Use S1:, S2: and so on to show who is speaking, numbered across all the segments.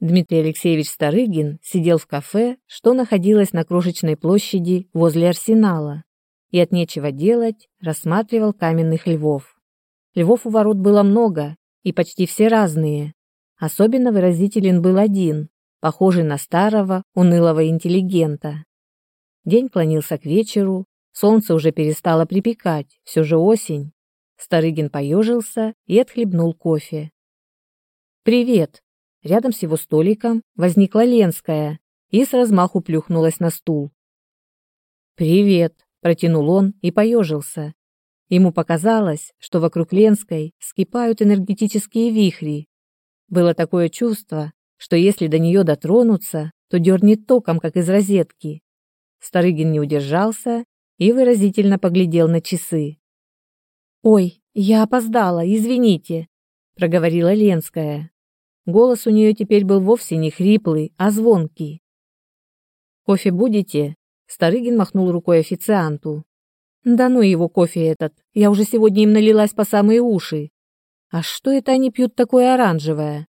S1: Дмитрий Алексеевич Старыгин сидел в кафе, что находилось на крошечной площади возле арсенала, и от нечего делать рассматривал каменных львов. Львов у ворот было много, и почти все разные. Особенно выразителен был один, похожий на старого, унылого интеллигента. День клонился к вечеру, солнце уже перестало припекать, все же осень. Старыгин поежился и отхлебнул кофе. «Привет!» Рядом с его столиком возникла Ленская и с размаху плюхнулась на стул. «Привет!» – протянул он и поежился. Ему показалось, что вокруг Ленской скипают энергетические вихри. Было такое чувство, что если до нее дотронуться, то дернет током, как из розетки. Старыгин не удержался и выразительно поглядел на часы. «Ой, я опоздала, извините», — проговорила Ленская. Голос у нее теперь был вовсе не хриплый, а звонкий. «Кофе будете?» Старыгин махнул рукой официанту. «Да ну его кофе этот, я уже сегодня им налилась по самые уши. А что это они пьют такое оранжевое?»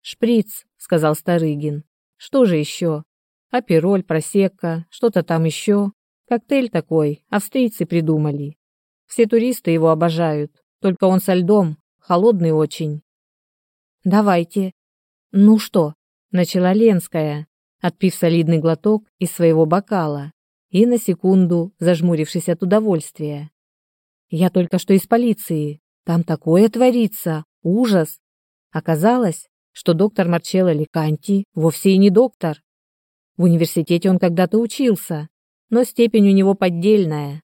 S1: «Шприц», — сказал Старыгин. «Что же еще? Апероль, просекка, что-то там еще. Коктейль такой, австрийцы придумали. Все туристы его обожают, только он со льдом, холодный очень. Давайте. Ну что? Начала Ленская, отпив солидный глоток из своего бокала и на секунду зажмурившись от удовольствия. Я только что из полиции. Там такое творится. Ужас. Оказалось, что доктор Марчелло Ликанти вовсе и не доктор. В университете он когда-то учился, но степень у него поддельная.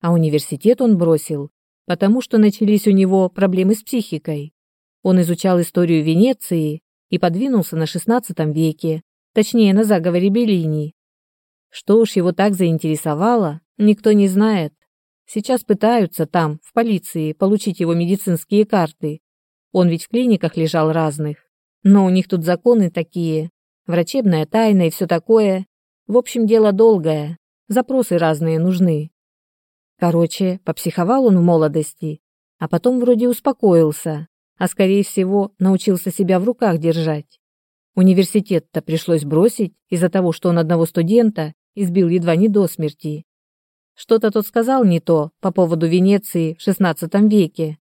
S1: А университет он бросил, потому что начались у него проблемы с психикой. Он изучал историю Венеции и подвинулся на XVI веке, точнее на заговоре Беллини. Что уж его так заинтересовало, никто не знает. Сейчас пытаются там, в полиции, получить его медицинские карты. Он ведь в клиниках лежал разных. Но у них тут законы такие, врачебная тайна и все такое. В общем, дело долгое, запросы разные нужны. Короче, попсиховал он в молодости, а потом вроде успокоился а скорее всего научился себя в руках держать. Университет-то пришлось бросить из-за того, что он одного студента избил едва не до смерти. Что-то тот сказал не то по поводу Венеции в XVI веке.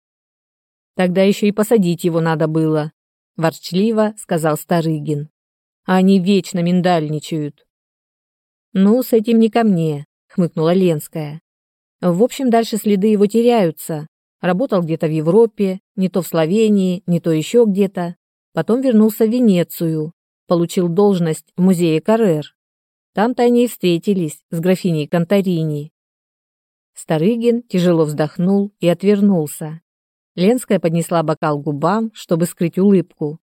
S1: Тогда еще и посадить его надо было, ворчливо сказал Старыгин. А они вечно миндальничают. Ну, с этим не ко мне, хмыкнула Ленская. В общем, дальше следы его теряются, Работал где-то в Европе, не то в Словении, не то еще где-то. Потом вернулся в Венецию, получил должность в музее Каррер. Там-то они и встретились с графиней Конторини. Старыгин тяжело вздохнул и отвернулся. Ленская поднесла бокал к губам, чтобы скрыть улыбку.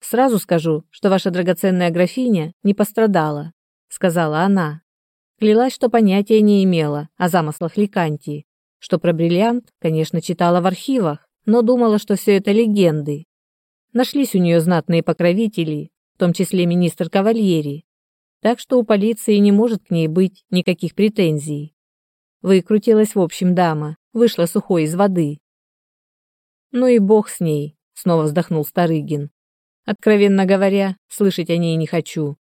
S1: «Сразу скажу, что ваша драгоценная графиня не пострадала», — сказала она. Клялась, что понятия не имела о замыслах Ликантии что про бриллиант, конечно, читала в архивах, но думала, что все это легенды. Нашлись у нее знатные покровители, в том числе министр Кавальери, так что у полиции не может к ней быть никаких претензий. Выкрутилась в общем дама, вышла сухой из воды. Ну и бог с ней, снова вздохнул Старыгин. Откровенно говоря, слышать о ней не хочу.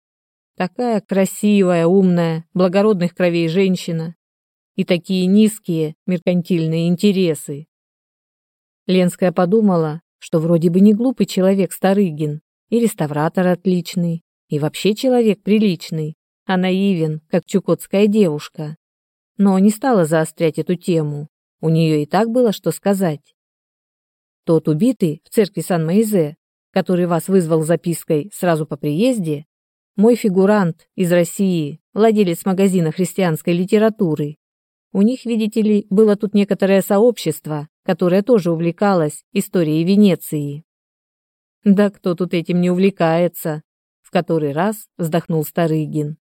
S1: Такая красивая, умная, благородных кровей женщина, и такие низкие меркантильные интересы. Ленская подумала, что вроде бы не глупый человек Старыгин, и реставратор отличный, и вообще человек приличный, а наивен, как чукотская девушка. Но не стала заострять эту тему, у нее и так было что сказать. Тот убитый в церкви Сан-Моизе, который вас вызвал запиской сразу по приезде, мой фигурант из России, владелец магазина христианской литературы. У них, видите ли, было тут некоторое сообщество, которое тоже увлекалось историей Венеции. Да кто тут этим не увлекается? В который раз вздохнул Старыгин.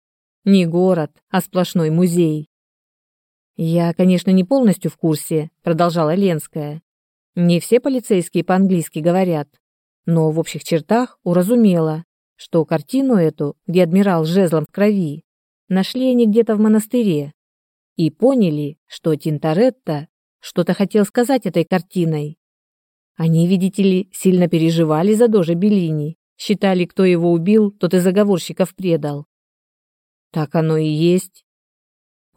S1: Не город, а сплошной музей. Я, конечно, не полностью в курсе, продолжала Ленская. Не все полицейские по-английски говорят, но в общих чертах уразумела, что картину эту, где адмирал с жезлом в крови, нашли они где-то в монастыре, и поняли, что Тинторетто что-то хотел сказать этой картиной. Они, видите ли, сильно переживали за Дожа Беллини Считали, кто его убил, тот и заговорщиков предал. Так оно и есть.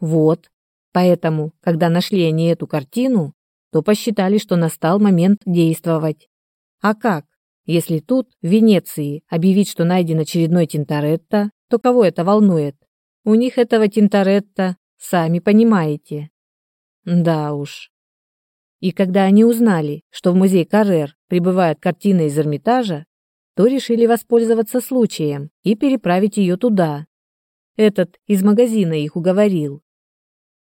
S1: Вот. Поэтому, когда нашли они эту картину, то посчитали, что настал момент действовать. А как? Если тут, в Венеции, объявить, что найден очередной Тинторетто, то кого это волнует? У них этого Тинторетто, сами понимаете. Да уж. И когда они узнали, что в музей Каррер прибывает картина из Эрмитажа, то решили воспользоваться случаем и переправить ее туда. Этот из магазина их уговорил.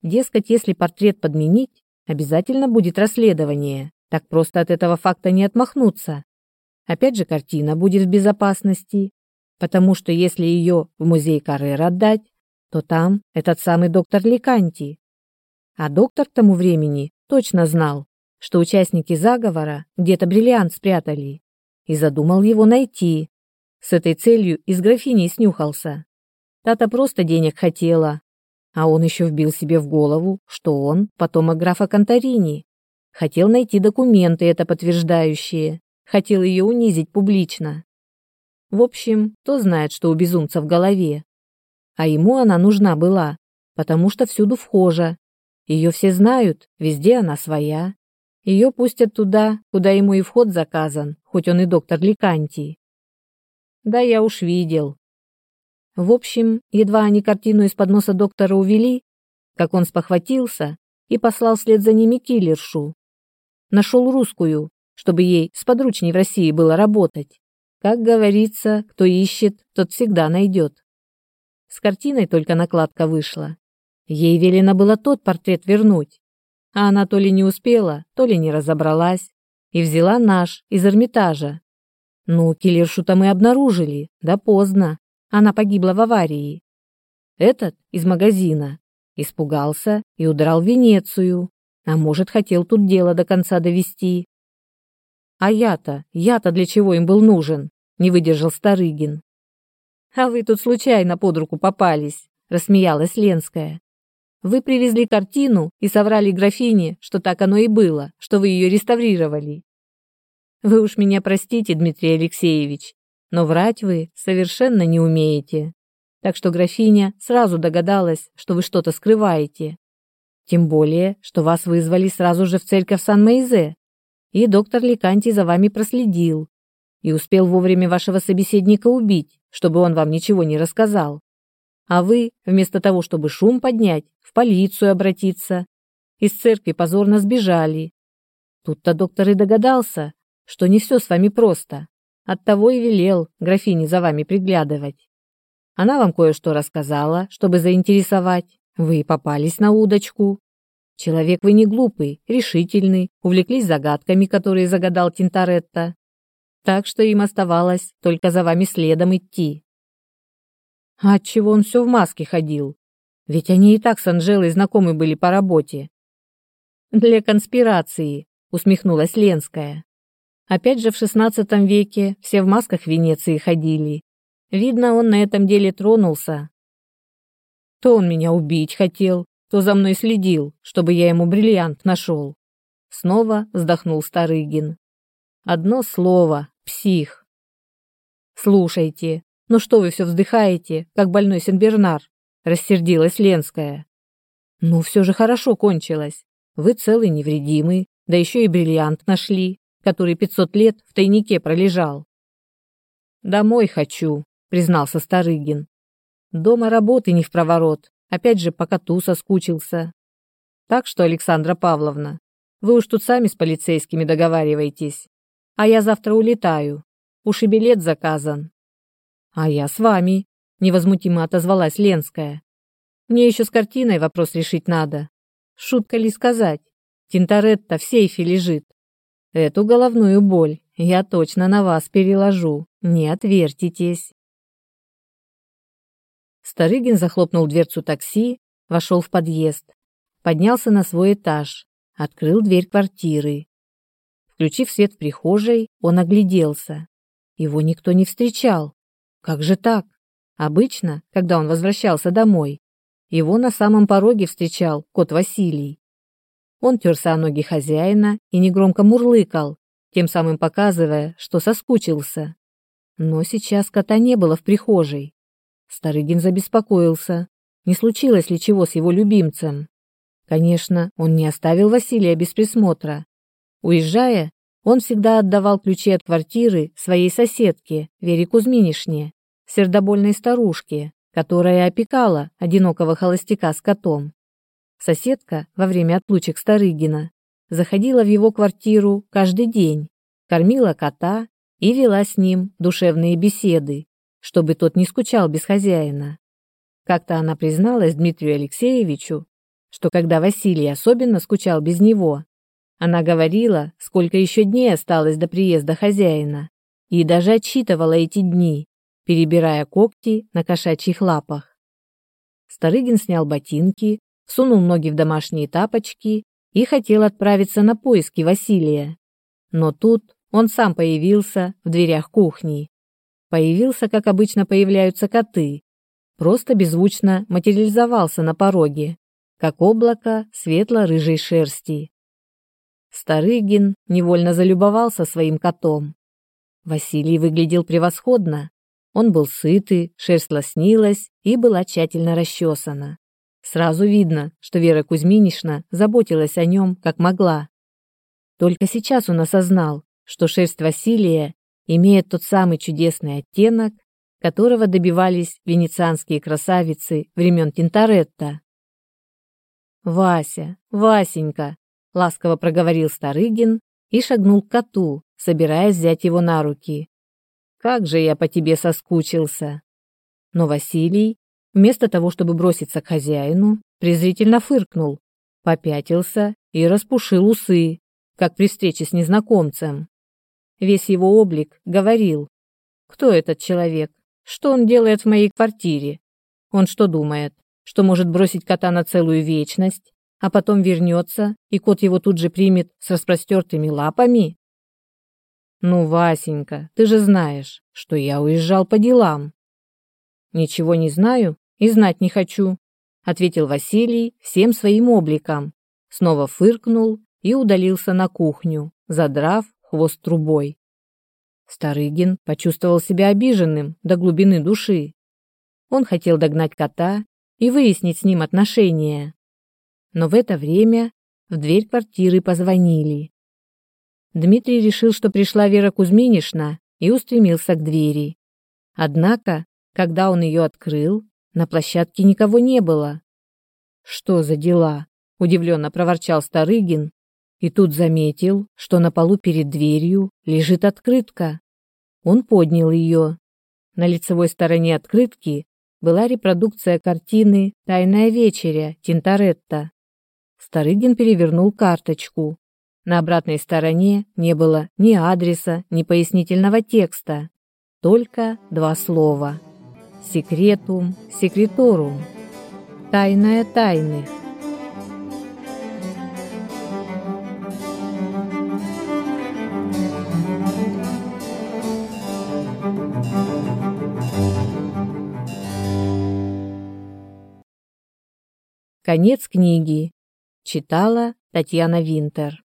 S1: Дескать, если портрет подменить, обязательно будет расследование. Так просто от этого факта не отмахнуться. Опять же, картина будет в безопасности, потому что если ее в музей Каррер отдать, то там этот самый доктор Ликанти. А доктор к тому времени точно знал, что участники заговора где-то бриллиант спрятали, и задумал его найти. С этой целью из графини снюхался. Тата просто денег хотела, а он еще вбил себе в голову, что он потомок графа Конторини. Хотел найти документы, это подтверждающие. Хотел ее унизить публично. В общем, кто знает, что у безумца в голове. А ему она нужна была, потому что всюду вхожа. Ее все знают, везде она своя. Ее пустят туда, куда ему и вход заказан, хоть он и доктор Ликантий. Да я уж видел. В общем, едва они картину из-под носа доктора увели, как он спохватился и послал вслед за ними киллершу. Нашел русскую, чтобы ей сподручней в России было работать. Как говорится, кто ищет, тот всегда найдет. С картиной только накладка вышла. Ей велено было тот портрет вернуть, а она то ли не успела, то ли не разобралась, и взяла наш из Эрмитажа. Ну, киллершу-то мы обнаружили, да поздно, она погибла в аварии. Этот из магазина испугался и удрал в Венецию, а может, хотел тут дело до конца довести. А я-то, я-то для чего им был нужен? Не выдержал Старыгин. А вы тут случайно под руку попались, рассмеялась Ленская. Вы привезли картину и соврали графине, что так оно и было, что вы ее реставрировали. Вы уж меня простите, Дмитрий Алексеевич, но врать вы совершенно не умеете. Так что графиня сразу догадалась, что вы что-то скрываете. Тем более, что вас вызвали сразу же в церковь Сан-Моизе, и доктор Ликанти за вами проследил и успел вовремя вашего собеседника убить, чтобы он вам ничего не рассказал. А вы, вместо того, чтобы шум поднять, в полицию обратиться, из церкви позорно сбежали. Тут-то доктор и догадался, что не все с вами просто. Оттого и велел графине за вами приглядывать. Она вам кое-что рассказала, чтобы заинтересовать, вы попались на удочку. Человек вы не глупый, решительный, увлеклись загадками, которые загадал Тинторетто. Так что им оставалось только за вами следом идти. А отчего он все в маске ходил? Ведь они и так с Анжелой знакомы были по работе. Для конспирации, усмехнулась Ленская. Опять же в шестнадцатом веке все в масках Венеции ходили. Видно, он на этом деле тронулся, то он меня убить хотел, то за мной следил, чтобы я ему бриллиант нашел. Снова вздохнул Старыгин. Одно слово — псих. Слушайте, ну что вы все вздыхаете, как больной Сен-Бернар? Рассердилась Ленская. Ну, все же хорошо кончилось. Вы целый невредимый, да еще и бриллиант нашли, который пятьсот лет в тайнике пролежал. Домой хочу, признался Старыгин. Дома работы не в проворот, опять же по коту соскучился. Так что, Александра Павловна, вы уж тут сами с полицейскими договариваетесь, а я завтра улетаю, уж и билет заказан. А я с вами, невозмутимо отозвалась Ленская. Мне еще с картиной вопрос решить надо. Шутка ли сказать? Тинторетто в сейфе лежит. Эту головную боль я точно на вас переложу, не отвертитесь. Старыгин захлопнул дверцу такси, вошел в подъезд, поднялся на свой этаж, открыл дверь квартиры. Включив свет в прихожей, он огляделся. Его никто не встречал. Как же так? Обычно, когда он возвращался домой, его на самом пороге встречал кот Василий. Он терся о ноги хозяина и негромко мурлыкал, тем самым показывая, что соскучился. Но сейчас кота не было в прихожей. Старыгин забеспокоился, не случилось ли чего с его любимцем. Конечно, он не оставил Василия без присмотра. Уезжая, он всегда отдавал ключи от квартиры своей соседке, Вере Кузьминишне, сердобольной старушке, которая опекала одинокого холостяка с котом. Соседка во время отлучек Старыгина заходила в его квартиру каждый день, кормила кота и вела с ним душевные беседы, чтобы тот не скучал без хозяина. Как-то она призналась Дмитрию Алексеевичу, что когда Василий особенно скучал без него, она говорила, сколько еще дней осталось до приезда хозяина, и даже отсчитывала эти дни, перебирая когти на кошачьих лапах. Старыгин снял ботинки, сунул ноги в домашние тапочки и хотел отправиться на поиски Василия. Но тут он сам появился в дверях кухни. Появился, как обычно появляются коты. Просто беззвучно материализовался на пороге, как облако светло-рыжей шерсти. Старыгин невольно залюбовался своим котом. Василий выглядел превосходно. Он был сытый, шерсть лоснилась и была тщательно расчесана. Сразу видно, что Вера Кузьминишна заботилась о нем, как могла. Только сейчас он осознал, что шерсть Василия имеет тот самый чудесный оттенок, которого добивались венецианские красавицы времен Тинторетто. «Вася, Васенька!» Ласково проговорил Старыгин и шагнул к коту, собираясь взять его на руки. Как же я по тебе соскучился. Но Василий, вместо того, чтобы броситься к хозяину, презрительно фыркнул, попятился и распушил усы, как при встрече с незнакомцем. Весь его облик говорил: кто этот человек? Что он делает в моей квартире? Он что думает, что может бросить кота на целую вечность а потом вернется, и кот его тут же примет с распростертыми лапами? Ну, Васенька, ты же знаешь, что я уезжал по делам. Ничего не знаю и знать не хочу, ответил Василий всем своим обликом, снова фыркнул и удалился на кухню, задрав хвост трубой. Старыгин почувствовал себя обиженным до глубины души. Он хотел догнать кота и выяснить с ним отношения, но в это время в дверь квартиры позвонили. Дмитрий решил, что пришла Вера Кузьминишна и устремился к двери. Однако, когда он ее открыл, на площадке никого не было. «Что за дела?» – удивленно проворчал Старыгин и тут заметил, что на полу перед дверью лежит открытка. Он поднял ее. На лицевой стороне открытки была репродукция картины «Тайная вечеря» Тинторетто. Старыгин перевернул карточку. На обратной стороне не было ни адреса, ни пояснительного текста, только два слова. Секретум, секреторум. Тайная тайны. Конец книги. Читала Татьяна Винтер.